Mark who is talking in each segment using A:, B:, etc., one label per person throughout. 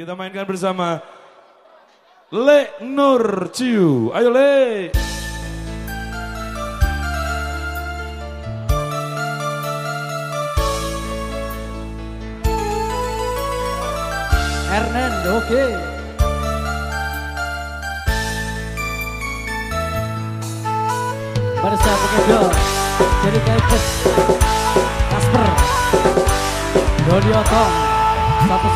A: Kita mainkan bersama Le Nur Ciu. Ayo Le.
B: Hernando, oke. Okay. Bersama kedua, jadi kaipus Kasper, Doni Otong, satu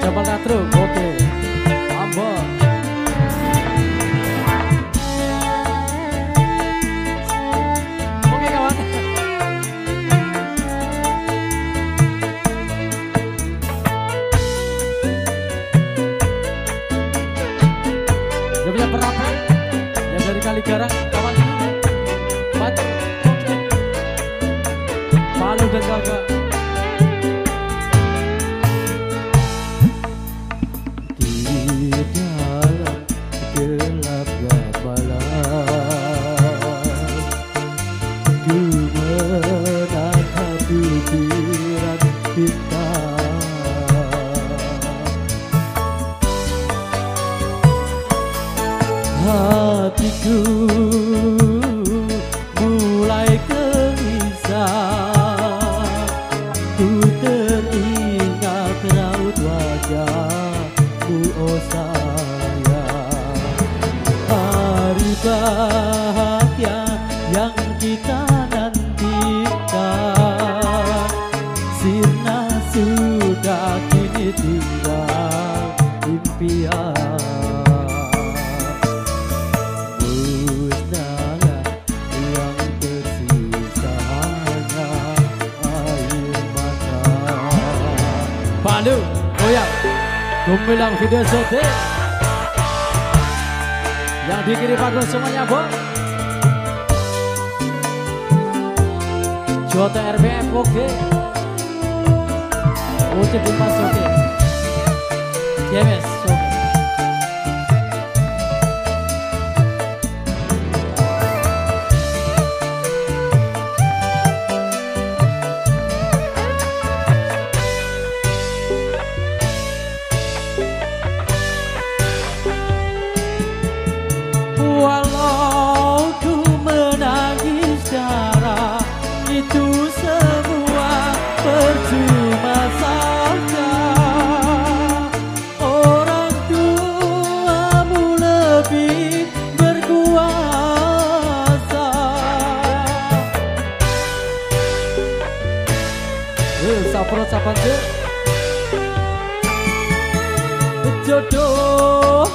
B: sauji, Jabal Katru, oke, okay. Hatiku Palu goyang Gemilang video syuting Yang dikirim bagus semuanya bu Jota RBM oke. Ucap Dimas oke. James oke Sapro Sapanje Jodoh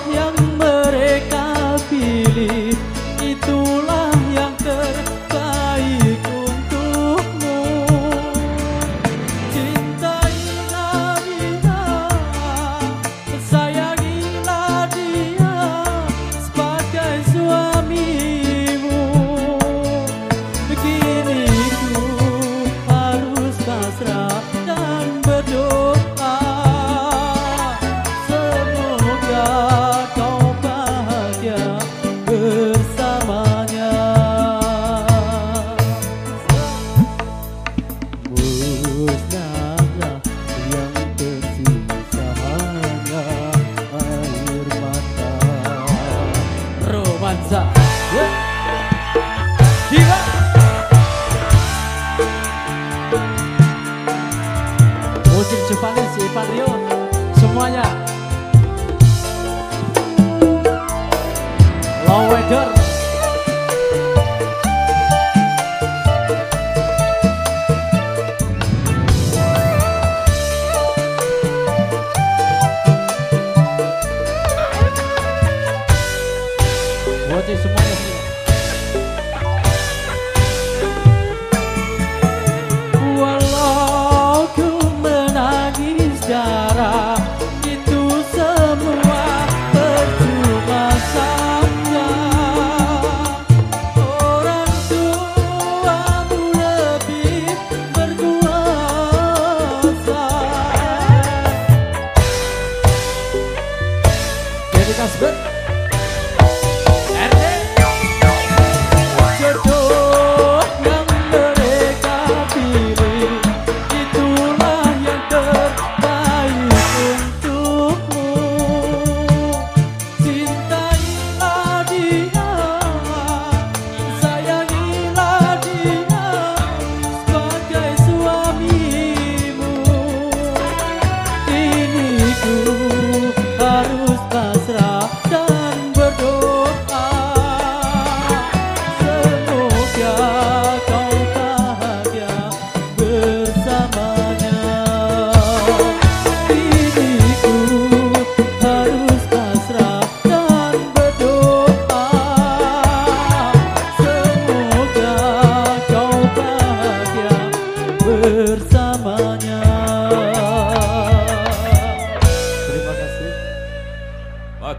B: Romansa yeah. Gila Musim Jepang si Ivan Rio Semuanya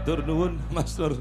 A: Matur nuwun Mas Nur.